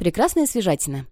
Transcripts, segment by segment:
Прекрасная свежатина.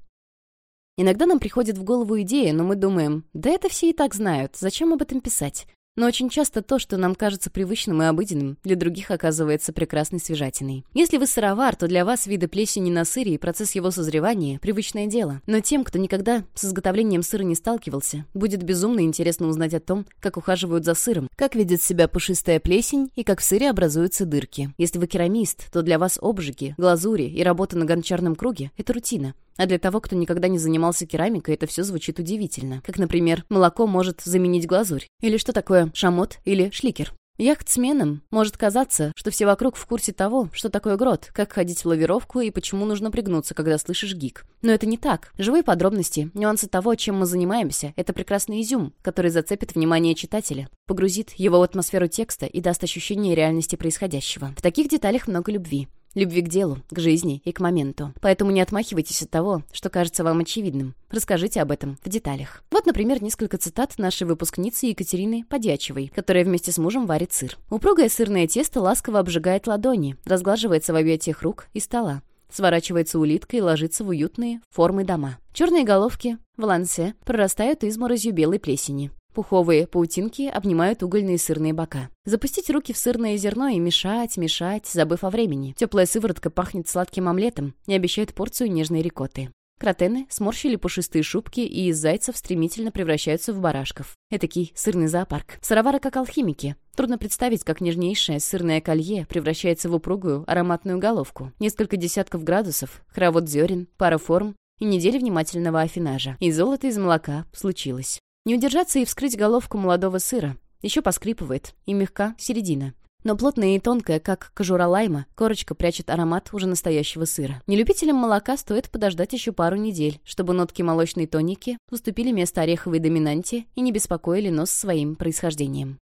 Иногда нам приходит в голову идея, но мы думаем, да это все и так знают, зачем об этом писать? Но очень часто то, что нам кажется привычным и обыденным, для других оказывается прекрасной свежатиной. Если вы сыровар, то для вас виды плесени на сыре и процесс его созревания – привычное дело. Но тем, кто никогда с изготовлением сыра не сталкивался, будет безумно интересно узнать о том, как ухаживают за сыром, как ведет себя пушистая плесень и как в сыре образуются дырки. Если вы керамист, то для вас обжиги, глазури и работа на гончарном круге – это рутина. А для того, кто никогда не занимался керамикой, это все звучит удивительно. Как, например, молоко может заменить глазурь. Или что такое шамот или шликер. Яхтсменам может казаться, что все вокруг в курсе того, что такое грот, как ходить в лавировку и почему нужно пригнуться, когда слышишь гик. Но это не так. Живые подробности, нюансы того, чем мы занимаемся, это прекрасный изюм, который зацепит внимание читателя, погрузит его в атмосферу текста и даст ощущение реальности происходящего. В таких деталях много любви. Любви к делу, к жизни и к моменту. Поэтому не отмахивайтесь от того, что кажется вам очевидным. Расскажите об этом в деталях. Вот, например, несколько цитат нашей выпускницы Екатерины Подячевой, которая вместе с мужем варит сыр. «Упругое сырное тесто ласково обжигает ладони, разглаживается в объятиях рук и стола сворачивается улиткой и ложится в уютные формы дома. Черные головки в лансе прорастают изморозью белой плесени. Пуховые паутинки обнимают угольные сырные бока. Запустить руки в сырное зерно и мешать, мешать, забыв о времени. Теплая сыворотка пахнет сладким омлетом и обещает порцию нежной рикотты. Кротены сморщили пушистые шубки и из зайцев стремительно превращаются в барашков. Этакий сырный зоопарк. Сыровары как алхимики. Трудно представить, как нежнейшее сырное колье превращается в упругую ароматную головку. Несколько десятков градусов, хоровод зерен, пара форм и неделя внимательного афинажа. И золото из молока случилось. Не удержаться и вскрыть головку молодого сыра. Еще поскрипывает, и мягка середина. Но плотная и тонкая, как кожура лайма, корочка прячет аромат уже настоящего сыра. Нелюбителям молока стоит подождать еще пару недель, чтобы нотки молочной тоники уступили место ореховой доминанте и не беспокоили нос своим происхождением.